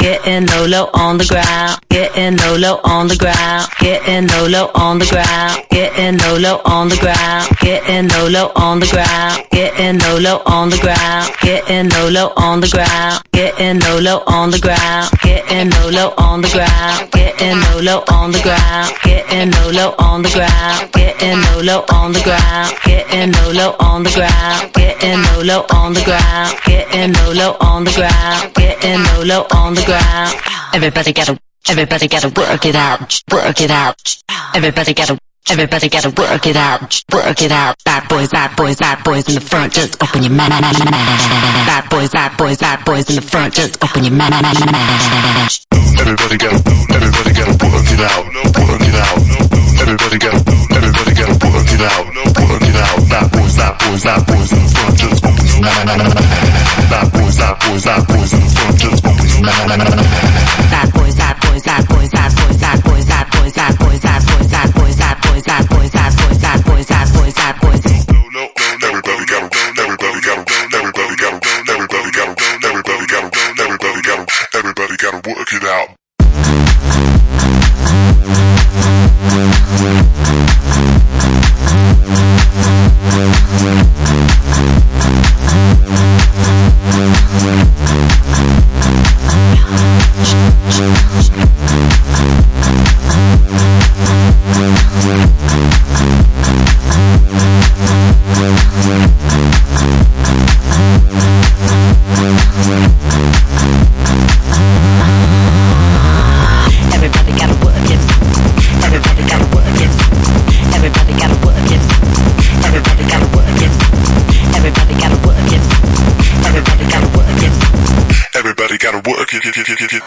getting low low on the ground, getting low low on the ground, getting low low on the ground, getting low low on the ground, getting low low on the ground, getting low low on the ground, getting low low on the ground, getting low low on the ground, getting low low on the ground, getting low low on the ground, getting low low on the ground, getting low low on the ground, getting low low on the ground, getting low low on the ground, getting low low on the ground, getting low low on the ground. Everybody gotta, everybody gotta work it out, work it out. Everybody gotta. Everybody gotta work it out, work it out. Bad boys, bad boys, bad boys in the front, just open your mouth. Bad boys, bad boys, bad boys in the front, just open your mouth. Everybody gotta, everybody gotta work it out, work it out. Everybody gotta, everybody gotta work it out, work it out. Bad boys, bad boys, bad boys in the front, just open your mouth. Bad boys, bad boys, bad boys in the front, just Everybody gotta work it out. Gotta work it. it, it,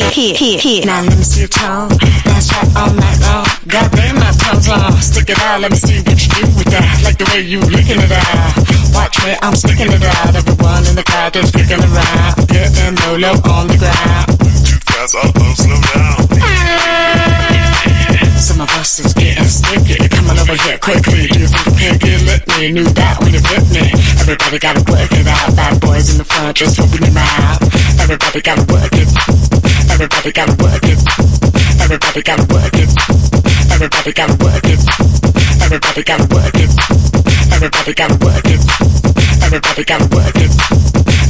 it, it, it. Now let me see your toe. That's right all night long. Goddamn, my tongue's long. Stick it out, let me see what you do with that. Like the way you licking it out. Watch me, I'm sticking it out. Everyone in the crowd just kicking around. Getting low, low on the ground. Too fast, uh-oh, slow down. Some of us is getting sticky. Come on over here quickly. Do you think you can get lit me? Knew that when you bit me. Everybody gotta work it out. Bad boys in the front, just open your mouth. Everybody gotta work it. Everybody gotta work it. Everybody gotta work it. Everybody gotta work it. Everybody gotta work it. Everybody gotta work it. Everybody gotta work it.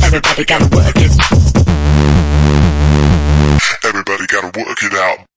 Everybody gotta work it. Everybody gotta work it out.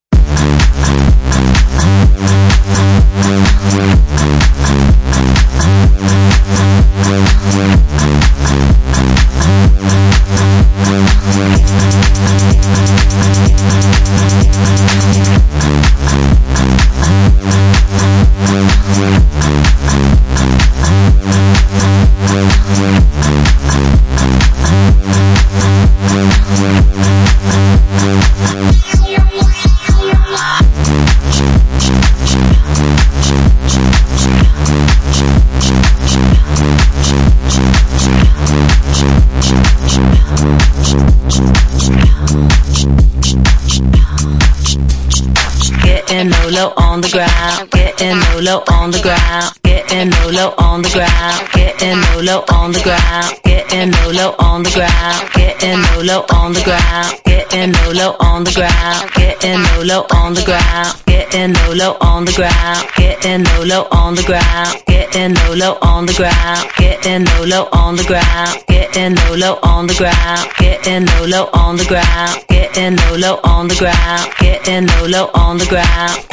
Getting no low on the ground, getting no low on the ground, getting no low on the ground, getting no low on the ground, getting low, low on the ground, getting low, low on the ground, getting low, low on the ground, getting low, low on the ground, getting low, low on the ground, getting low, low on the ground, getting no low on the ground, getting no low on the ground, getting no low on the ground, getting no low on the ground, getting no low on the ground, getting no low on the ground.